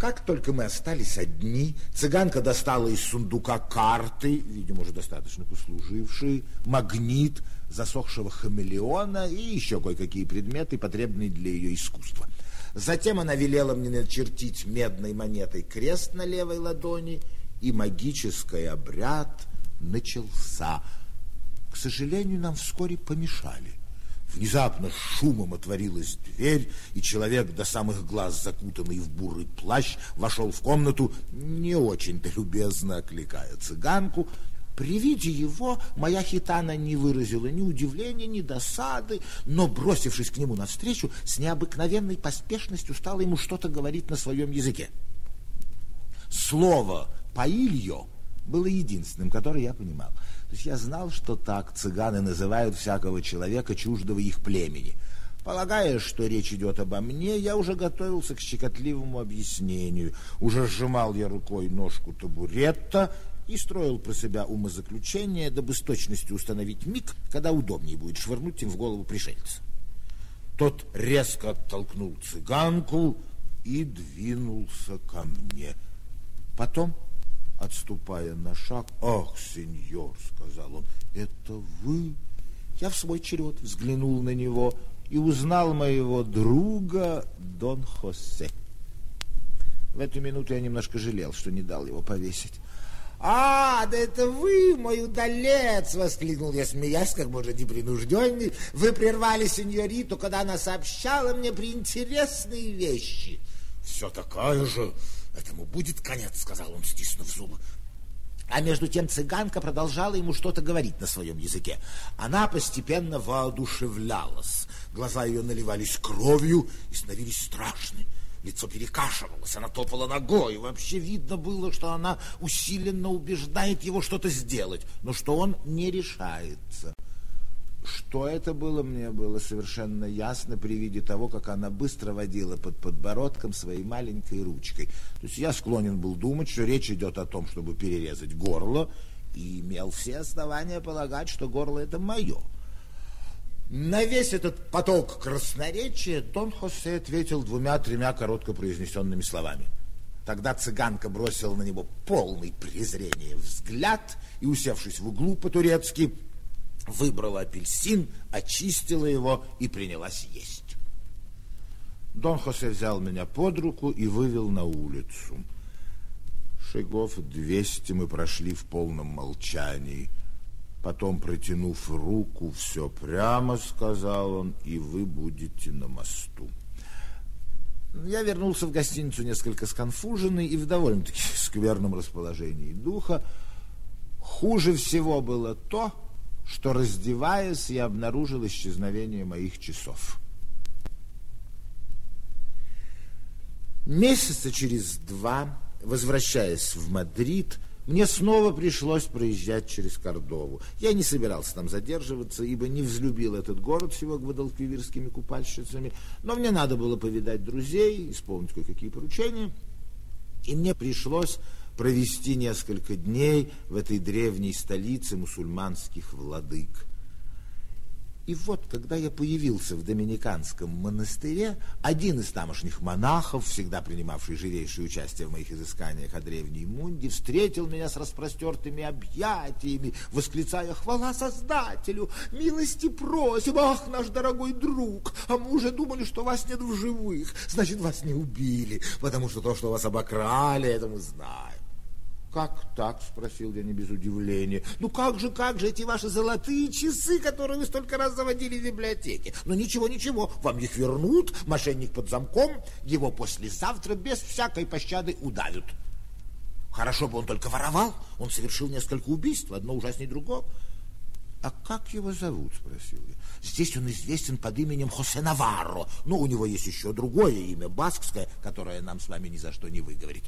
Как только мы остались одни, цыганка достала из сундука карты, видимо, уже достаточно послужившие, магнит, засохшего хамелеона и еще кое-какие предметы, потребные для ее искусства. Затем она велела мне начертить медной монетой крест на левой ладони, и магический обряд начался. К сожалению, нам вскоре помешали. Внезапно шумом отворилась дверь, и человек до самых глаз, закутанный в бурый плащ, вошел в комнату, не очень-то любезно окликая цыганку. При виде его моя хитана не выразила ни удивления, ни досады, но, бросившись к нему навстречу, с необыкновенной поспешностью стала ему что-то говорить на своем языке. Слово «паильо» было единственным, которое я понимал. То есть я знал, что так цыганы называют всякого человека чуждого их племени. Полагая, что речь идет обо мне, я уже готовился к щекотливому объяснению. Уже сжимал я рукой ножку табурета и строил про себя умозаключение, дабы с точностью установить миг, когда удобнее будет швырнуть им в голову пришельца. Тот резко оттолкнул цыганку и двинулся ко мне. Потом отступая на шаг. «Ах, сеньор!» — сказал он. «Это вы?» Я в свой черед взглянул на него и узнал моего друга Дон Хосе. В эту минуту я немножко жалел, что не дал его повесить. «А, да это вы, мой удалец!» — воскликнул я, смеясь, как можно непринужденней. «Вы прервали сеньориту, когда она сообщала мне приинтересные вещи». «Все такая же!» Этому будет конец, сказал он, стиснув зубы. А между тем цыганка продолжала ему что-то говорить на своем языке. Она постепенно воодушевлялась. Глаза ее наливались кровью и становились страшны. Лицо перекашивалось, она топала ногой. Вообще видно было, что она усиленно убеждает его что-то сделать, но что он не решается. Что это было, мне было совершенно ясно при виде того, как она быстро водила под подбородком своей маленькой ручкой. То есть я склонен был думать, что речь идет о том, чтобы перерезать горло, и имел все основания полагать, что горло это мое. На весь этот поток красноречия Дон Хосе ответил двумя-тремя коротко произнесенными словами. Тогда цыганка бросила на него полный презрения взгляд и, усевшись в углу по-турецки, выбрала апельсин, очистила его и принялась есть. Дон Хосе взял меня под руку и вывел на улицу. Шагов двести мы прошли в полном молчании. Потом, протянув руку, все прямо, сказал он, и вы будете на мосту. Я вернулся в гостиницу несколько сконфуженный и в довольно-таки скверном расположении духа. Хуже всего было то, что, раздеваясь, я обнаружил исчезновение моих часов. Месяца через два, возвращаясь в Мадрид, мне снова пришлось проезжать через Кордову. Я не собирался там задерживаться, ибо не взлюбил этот город с его гвадалквивирскими купальщицами, но мне надо было повидать друзей, исполнить кое-какие поручения, и мне пришлось провести несколько дней в этой древней столице мусульманских владык. И вот, когда я появился в Доминиканском монастыре, один из тамошних монахов, всегда принимавший живейшее участие в моих изысканиях о древней Мунде, встретил меня с распростертыми объятиями, восклицая «Хвала Создателю! Милости просим! Ах, наш дорогой друг! А мы уже думали, что вас нет в живых, значит, вас не убили, потому что то, что вас обокрали, это мы знаем». «Как так?» – спросил я не без удивления. «Ну как же, как же эти ваши золотые часы, которые вы столько раз заводили в библиотеке? Ну ничего, ничего, вам их вернут, мошенник под замком, его послезавтра без всякой пощады удавят». Хорошо бы он только воровал, он совершил несколько убийств, одно ужаснее другого. «А как его зовут?» – спросил я. «Здесь он известен под именем Хосе Наварро, но у него есть еще другое имя, баскское, которое нам с вами ни за что не выговорить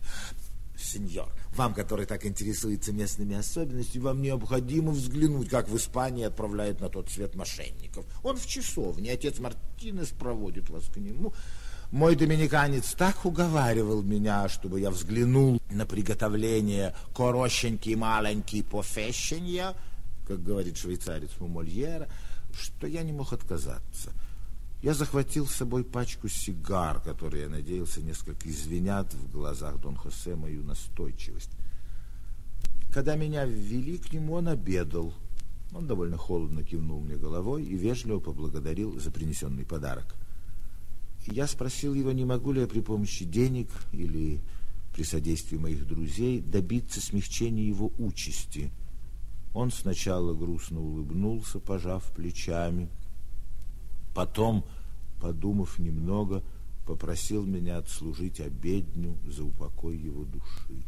сеньор, вам, который так интересуется местными особенностями, вам необходимо взглянуть, как в Испании отправляют на тот свет мошенников. Он в часовне, отец Мартинес проводит вас к нему. Мой доминиканец так уговаривал меня, чтобы я взглянул на приготовление корощенький маленький пофещенья, как говорит швейцарец у Мольера, что я не мог отказаться. Я захватил с собой пачку сигар, которые, я надеялся, несколько извинят в глазах Дон Хосе мою настойчивость. Когда меня ввели к нему, он обедал. Он довольно холодно кивнул мне головой и вежливо поблагодарил за принесенный подарок. Я спросил его, не могу ли я при помощи денег или при содействии моих друзей добиться смягчения его участи. Он сначала грустно улыбнулся, пожав плечами. Потом, подумав немного, попросил меня отслужить обедню за упокой его души.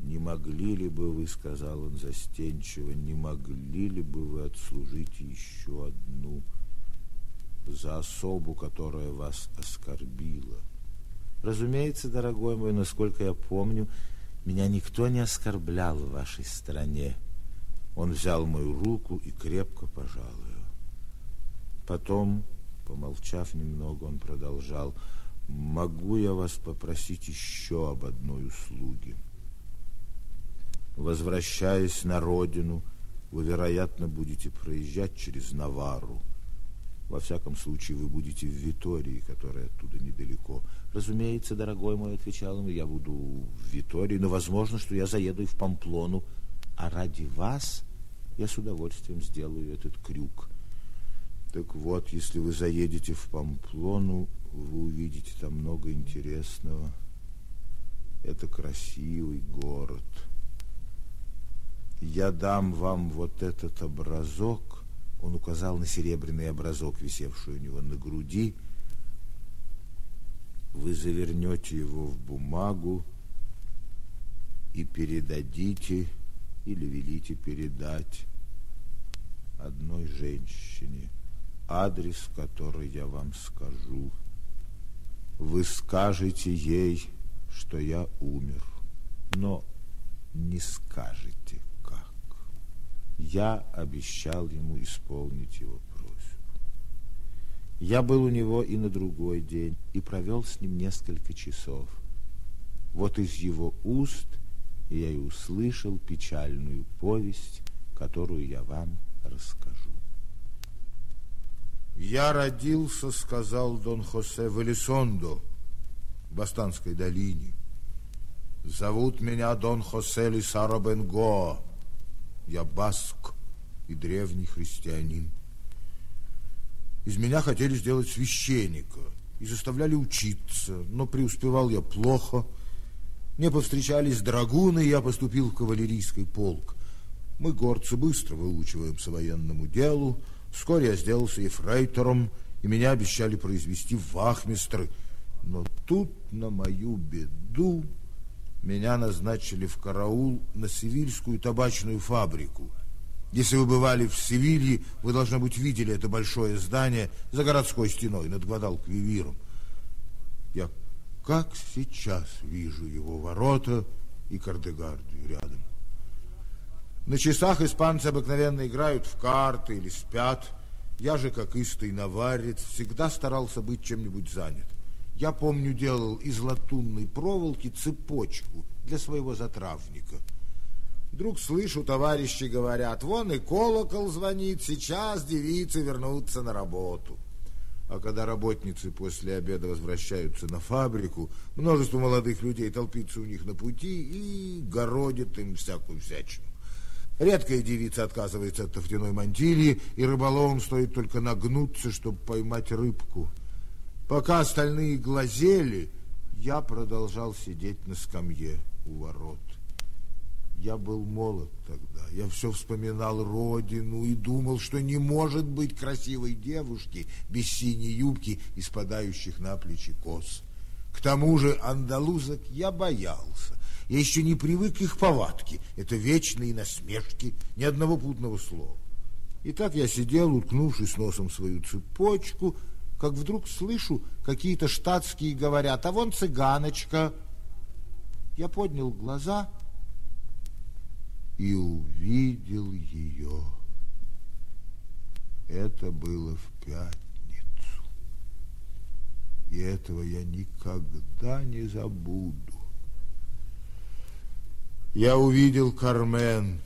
«Не могли ли бы вы, — сказал он застенчиво, — не могли ли бы вы отслужить еще одну за особу, которая вас оскорбила?» Разумеется, дорогой мой, насколько я помню, меня никто не оскорблял в вашей стране. Он взял мою руку и крепко пожал ее. Потом, помолчав немного, он продолжал, «Могу я вас попросить еще об одной услуге?» Возвращаясь на родину, вы, вероятно, будете проезжать через Навару. Во всяком случае, вы будете в Витории, которая оттуда недалеко. Разумеется, дорогой мой, отвечал он, я буду в Витории, но возможно, что я заеду и в Памплону. А ради вас я с удовольствием сделаю этот крюк. Так вот, если вы заедете в Памплону, вы увидите там много интересного. Это красивый город. Я дам вам вот этот образок, он указал на серебряный образок, висевший у него на груди. Вы завернете его в бумагу и передадите или велите передать одной женщине, адрес, который я вам скажу. Вы скажете ей, что я умер, но не скажете я обещал ему исполнить его просьбу. Я был у него и на другой день, и провел с ним несколько часов. Вот из его уст я и услышал печальную повесть, которую я вам расскажу. «Я родился, — сказал Дон Хосе, — в Элисондо, в Бастанской долине. Зовут меня Дон Хосе Лисаро Бенго, я баск и древний христианин. Из меня хотели сделать священника и заставляли учиться, но преуспевал я плохо. Мне повстречались драгуны, и я поступил в кавалерийский полк. Мы, горцы, быстро выучиваемся военному делу. Вскоре я сделался ефрейтором, и меня обещали произвести в вахмистры. Но тут, на мою беду, меня назначили в караул на Севильскую табачную фабрику. Если вы бывали в Севилье, вы, должно быть, видели это большое здание за городской стеной над Гвадалквивиром. Я как сейчас вижу его ворота и Кардегардию рядом. На часах испанцы обыкновенно играют в карты или спят. Я же, как истый наварец, всегда старался быть чем-нибудь занят. Я помню, делал из латунной проволоки цепочку для своего затравника. Вдруг слышу, товарищи говорят, вон и колокол звонит, сейчас девицы вернутся на работу. А когда работницы после обеда возвращаются на фабрику, множество молодых людей толпится у них на пути и городит им всякую всячину. Редкая девица отказывается от тофтяной мантильи, и рыболовам стоит только нагнуться, чтобы поймать рыбку. Пока остальные глазели, я продолжал сидеть на скамье у ворот. Я был молод тогда, я все вспоминал родину и думал, что не может быть красивой девушки без синей юбки и спадающих на плечи кос. К тому же андалузок я боялся. Я еще не привык к их повадке. Это вечные насмешки, ни одного путного слова. И так я сидел, уткнувшись носом в свою цепочку, как вдруг слышу, какие-то штатские говорят, а вон цыганочка. Я поднял глаза и увидел ее. Это было в пятницу. И этого я никогда не забуду. Я увидел Кармен,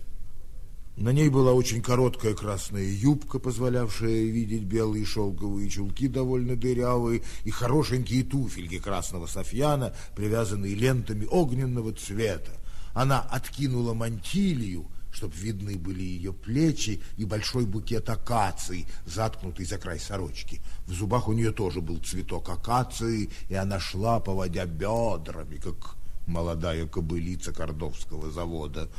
На ней была очень короткая красная юбка, позволявшая видеть белые шелковые чулки, довольно дырявые, и хорошенькие туфельки красного софьяна, привязанные лентами огненного цвета. Она откинула мантилью, чтобы видны были ее плечи и большой букет акации, заткнутый за край сорочки. В зубах у нее тоже был цветок акации, и она шла, поводя бедрами, как молодая кобылица Кордовского завода.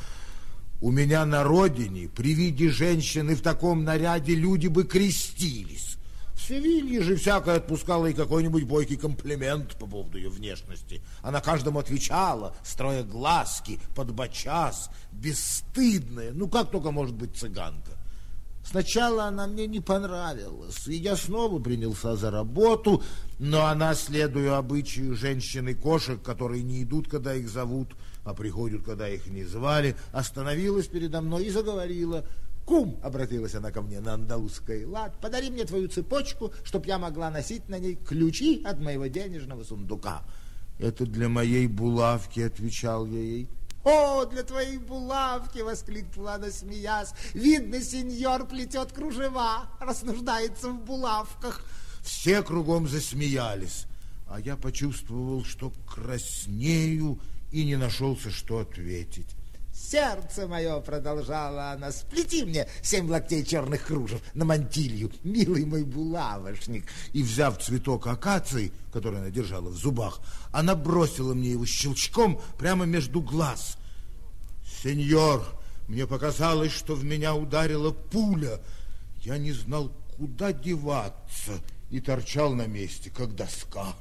У меня на родине при виде женщины в таком наряде люди бы крестились. Севилье же всякое отпускала и какой-нибудь бойкий комплимент по поводу ее внешности. Она каждому отвечала, строя глазки, подбочас, бесстыдная. Ну, как только может быть цыганка. Сначала она мне не понравилась, и я снова принялся за работу, но она, следуя обычаю женщин и кошек, которые не идут, когда их зовут, а приходят, когда их не звали, остановилась передо мной и заговорила. «Кум!» — обратилась она ко мне на андалузской лад. «Подари мне твою цепочку, чтоб я могла носить на ней ключи от моего денежного сундука». «Это для моей булавки», — отвечал я ей. «О, для твоей булавки!» — воскликнула она, смеясь. «Видно, сеньор плетет кружева, раз нуждается в булавках». Все кругом засмеялись, а я почувствовал, что краснею и не нашелся, что ответить. «Сердце мое!» — продолжала она. «Сплети мне семь локтей черных кружев на мантилью, милый мой булавошник!» И, взяв цветок акации, который она держала в зубах, она бросила мне его щелчком прямо между глаз. «Сеньор, мне показалось, что в меня ударила пуля. Я не знал, куда деваться, и торчал на месте, как доска».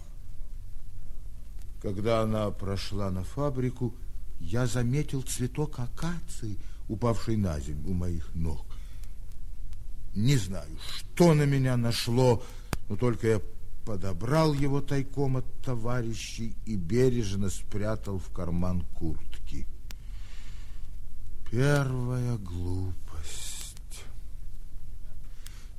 Когда она прошла на фабрику, я заметил цветок акации, упавший на землю у моих ног. Не знаю, что на меня нашло, но только я подобрал его тайком от товарищей и бережно спрятал в карман куртки. Первая глупость.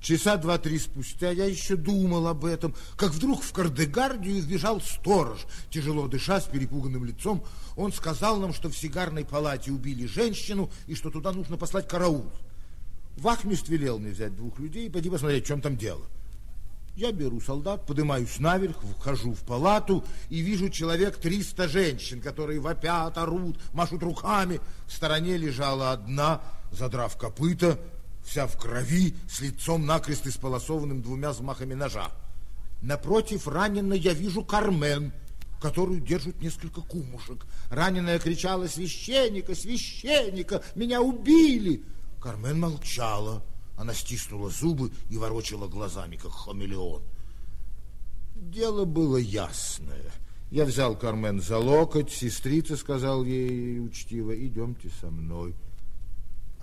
Часа два-три спустя я еще думал об этом, как вдруг в Кардегардию вбежал сторож. Тяжело дыша, с перепуганным лицом, он сказал нам, что в сигарной палате убили женщину и что туда нужно послать караул. Вахмист велел мне взять двух людей и пойти посмотреть, в чем там дело. Я беру солдат, поднимаюсь наверх, вхожу в палату и вижу человек 300 женщин, которые вопят, орут, машут руками. В стороне лежала одна, задрав копыта, вся в крови, с лицом накрест исполосованным двумя взмахами ножа. Напротив раненой я вижу Кармен, которую держат несколько кумушек. Раненая кричала «Священника! Священника! Меня убили!» Кармен молчала. Она стиснула зубы и ворочала глазами, как хамелеон. Дело было ясное. Я взял Кармен за локоть, сестрица сказал ей учтиво, идемте со мной.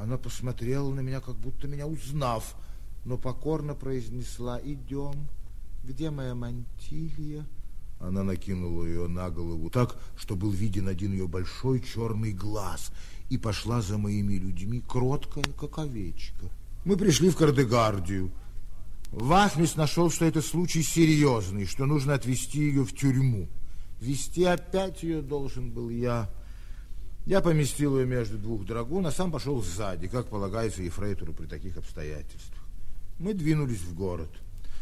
Она посмотрела на меня, как будто меня узнав, но покорно произнесла «Идем, где моя мантилья?» Она накинула ее на голову так, что был виден один ее большой черный глаз, и пошла за моими людьми, кроткая, как овечка. Мы пришли в Кардегардию. Вахмис нашел, что это случай серьезный, что нужно отвезти ее в тюрьму. Вести опять ее должен был я. Я поместил ее между двух драгун, а сам пошел сзади, как полагается ефрейтору при таких обстоятельствах. Мы двинулись в город.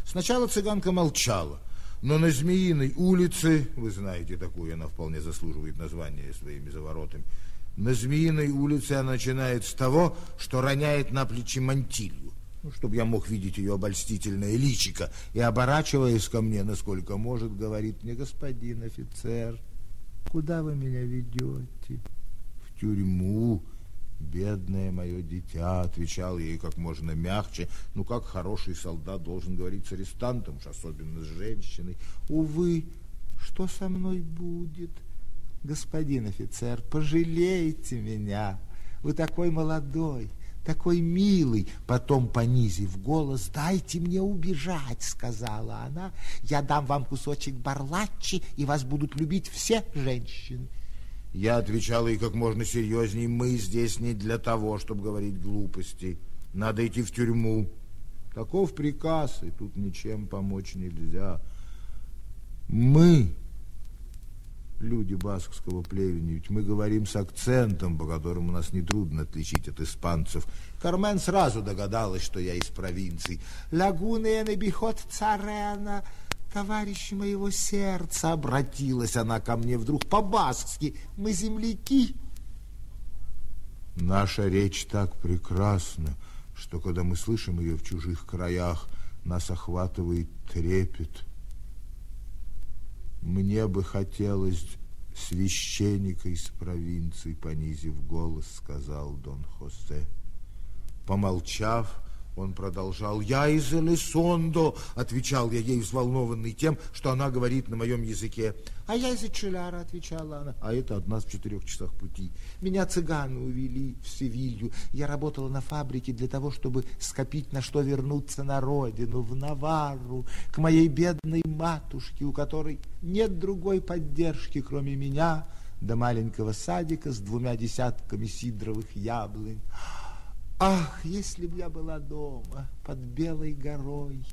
Сначала цыганка молчала, но на Змеиной улице, вы знаете такую, она вполне заслуживает названия своими заворотами, на Змеиной улице она начинает с того, что роняет на плечи мантилью, ну, чтобы я мог видеть ее обольстительное личико, и, оборачиваясь ко мне, насколько может, говорит мне, господин офицер, куда вы меня ведете? Тюрьму, бедное мое дитя, отвечал ей как можно мягче, ну как хороший солдат должен говорить с арестантом, уж особенно с женщиной. Увы, что со мной будет? Господин офицер, пожалейте меня, вы такой молодой, такой милый. Потом, понизив голос, дайте мне убежать, сказала она. Я дам вам кусочек барлачи, и вас будут любить все женщины. Я отвечал ей как можно серьезней, мы здесь не для того, чтобы говорить глупости. Надо идти в тюрьму. Таков приказ, и тут ничем помочь нельзя. Мы, люди баскского племени, ведь мы говорим с акцентом, по которому нас нетрудно отличить от испанцев. Кармен сразу догадалась, что я из провинции. Лагуна бихот царена, товарищ моего сердца, обратилась она ко мне вдруг по-баскски. Мы земляки. Наша речь так прекрасна, что когда мы слышим ее в чужих краях, нас охватывает трепет. Мне бы хотелось священника из провинции, понизив голос, сказал Дон Хосе. Помолчав, он продолжал. «Я из Элисондо», — отвечал я ей, взволнованный тем, что она говорит на моем языке. «А я из Эчеляра», — отвечала она. «А это от нас в четырех часах пути. Меня цыганы увели в Севилью. Я работала на фабрике для того, чтобы скопить, на что вернуться на родину, в Наварру, к моей бедной матушке, у которой нет другой поддержки, кроме меня, до маленького садика с двумя десятками сидровых яблонь». Ах, если б я была дома, под белой горой,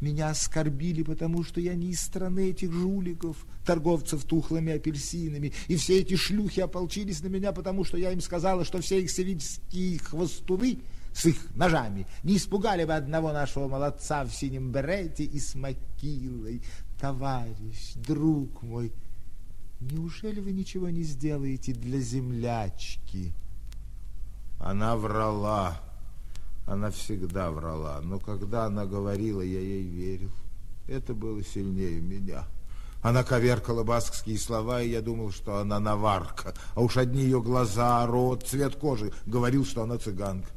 меня оскорбили, потому что я не из страны этих жуликов, торговцев тухлыми апельсинами, и все эти шлюхи ополчились на меня, потому что я им сказала, что все их севильские хвостуны с их ножами не испугали бы одного нашего молодца в синем берете и с макилой. Товарищ, друг мой, неужели вы ничего не сделаете для землячки?» Она врала. Она всегда врала. Но когда она говорила, я ей верил. Это было сильнее меня. Она коверкала баскские слова, и я думал, что она наварка. А уж одни ее глаза, рот, цвет кожи говорил, что она цыганка.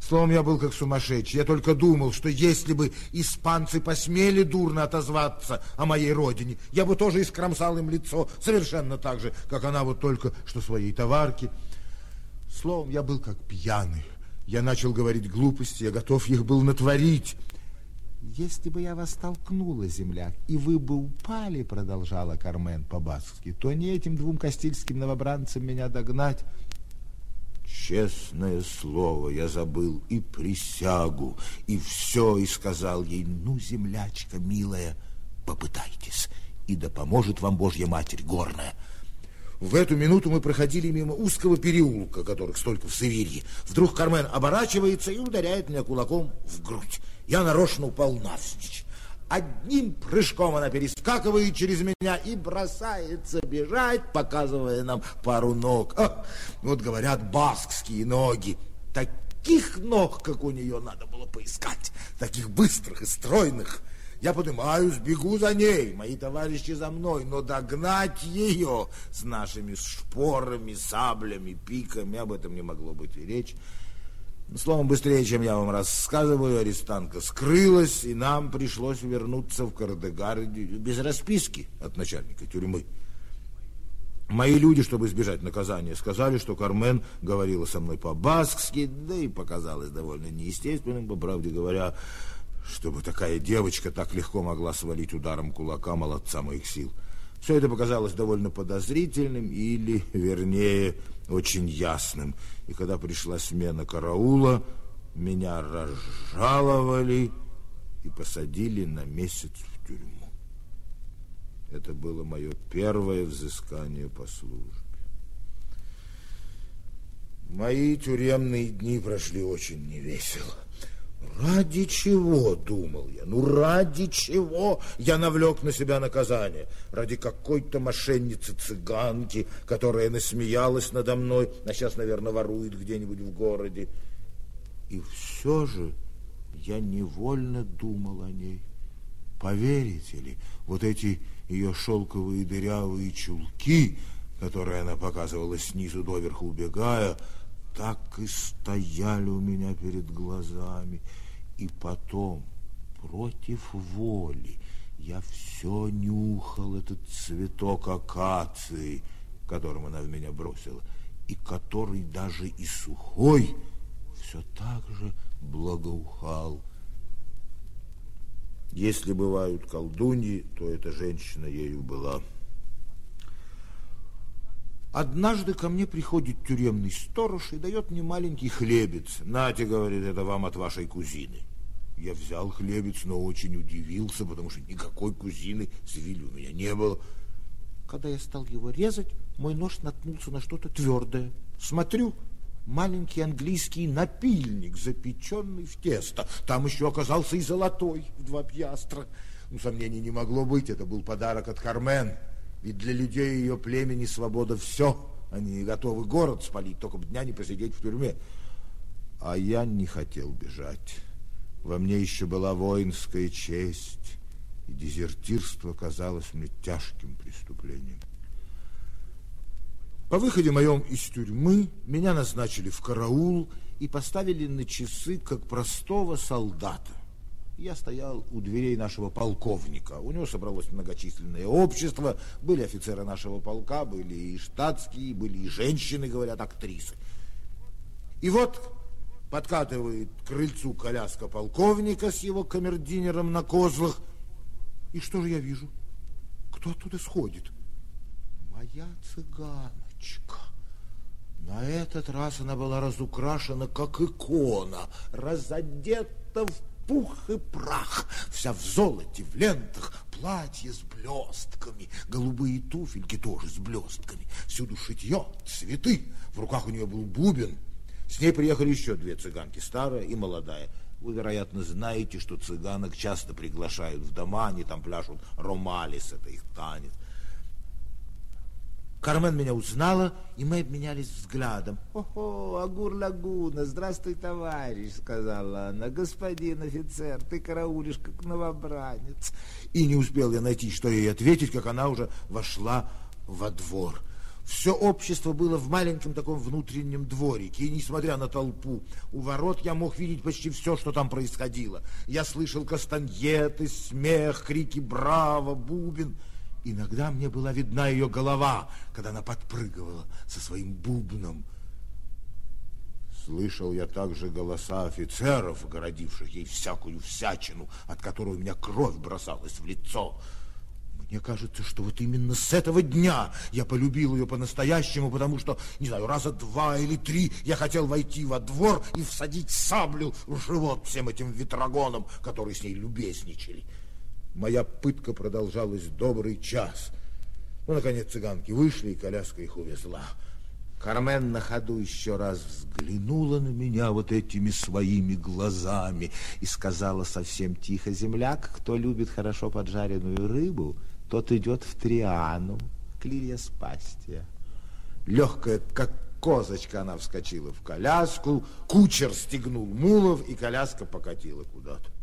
Словом, я был как сумасшедший. Я только думал, что если бы испанцы посмели дурно отозваться о моей родине, я бы тоже искромсал им лицо совершенно так же, как она вот только что своей товарке. Словом, я был как пьяный. Я начал говорить глупости, я готов их был натворить. Если бы я вас толкнула, земляк, и вы бы упали, продолжала Кармен по-баскски, то не этим двум кастильским новобранцам меня догнать. Честное слово, я забыл и присягу, и все, и сказал ей, ну, землячка милая, попытайтесь, и да поможет вам Божья Матерь горная. В эту минуту мы проходили мимо узкого переулка, которых столько в Севилье. Вдруг Кармен оборачивается и ударяет меня кулаком в грудь. Я нарочно упал навзничь. Одним прыжком она перескакивает через меня и бросается бежать, показывая нам пару ног. А, вот говорят, баскские ноги. Таких ног, как у нее, надо было поискать. Таких быстрых и стройных. Я поднимаюсь, бегу за ней, мои товарищи за мной, но догнать ее с нашими шпорами, саблями, пиками, об этом не могло быть и речь. Словом, быстрее, чем я вам рассказываю, арестантка скрылась, и нам пришлось вернуться в Кардегар без расписки от начальника тюрьмы. Мои люди, чтобы избежать наказания, сказали, что Кармен говорила со мной по-баскски, да и показалось довольно неестественным, по правде говоря, чтобы такая девочка так легко могла свалить ударом кулака молодца моих сил. Все это показалось довольно подозрительным или, вернее, очень ясным. И когда пришла смена караула, меня разжаловали и посадили на месяц в тюрьму. Это было мое первое взыскание по службе. Мои тюремные дни прошли очень невесело. Ради чего, думал я, ну ради чего я навлек на себя наказание? Ради какой-то мошенницы-цыганки, которая насмеялась надо мной, а сейчас, наверное, ворует где-нибудь в городе. И все же я невольно думал о ней. Поверите ли, вот эти ее шелковые дырявые чулки, которые она показывала снизу доверху убегая, так и стояли у меня перед глазами. И потом, против воли, я все нюхал этот цветок акации, которым она в меня бросила, и который даже и сухой все так же благоухал. Если бывают колдуньи, то эта женщина ею была. Однажды ко мне приходит тюремный сторож и дает мне маленький хлебец. Нате, говорит, это вам от вашей кузины. Я взял хлебец, но очень удивился, потому что никакой кузины Севиле у меня не было. Когда я стал его резать, мой нож наткнулся на что-то твердое. Смотрю, маленький английский напильник, запеченный в тесто. Там еще оказался и золотой в два пьястра. Ну, сомнений не могло быть, это был подарок от Кармен. Ведь для людей ее племени свобода все. Они готовы город спалить, только бы дня не посидеть в тюрьме. А я не хотел бежать. Во мне еще была воинская честь, и дезертирство казалось мне тяжким преступлением. По выходе моем из тюрьмы меня назначили в караул и поставили на часы как простого солдата. Я стоял у дверей нашего полковника. У него собралось многочисленное общество. Были офицеры нашего полка, были и штатские, были и женщины, говорят, актрисы. И вот подкатывает к крыльцу коляска полковника с его камердинером на козлах. И что же я вижу? Кто оттуда сходит? Моя цыгана девочка. На этот раз она была разукрашена, как икона, разодета в пух и прах, вся в золоте, в лентах, платье с блестками, голубые туфельки тоже с блестками, всюду шитье, цветы, в руках у нее был бубен. С ней приехали еще две цыганки, старая и молодая. Вы, вероятно, знаете, что цыганок часто приглашают в дома, они там пляшут ромалис, это их танец. Кармен меня узнала, и мы обменялись взглядом. «Ого, Агур Лагуна, здравствуй, товарищ!» — сказала она. «Господин офицер, ты караулишь, как новобранец!» И не успел я найти, что ей ответить, как она уже вошла во двор. Все общество было в маленьком таком внутреннем дворике, и, несмотря на толпу, у ворот я мог видеть почти все, что там происходило. Я слышал кастаньеты, смех, крики «Браво!», «Бубен!» Иногда мне была видна ее голова, когда она подпрыгивала со своим бубном. Слышал я также голоса офицеров, городивших ей всякую всячину, от которой у меня кровь бросалась в лицо. Мне кажется, что вот именно с этого дня я полюбил ее по-настоящему, потому что, не знаю, раза два или три я хотел войти во двор и всадить саблю в живот всем этим ветрогонам, которые с ней любезничали. Моя пытка продолжалась добрый час. Ну, наконец, цыганки вышли, и коляска их увезла. Кармен на ходу еще раз взглянула на меня вот этими своими глазами и сказала совсем тихо, «Земляк, кто любит хорошо поджаренную рыбу, тот идет в Триану, к Лилия Спастия». Легкая, как козочка, она вскочила в коляску, кучер стегнул мулов, и коляска покатила куда-то.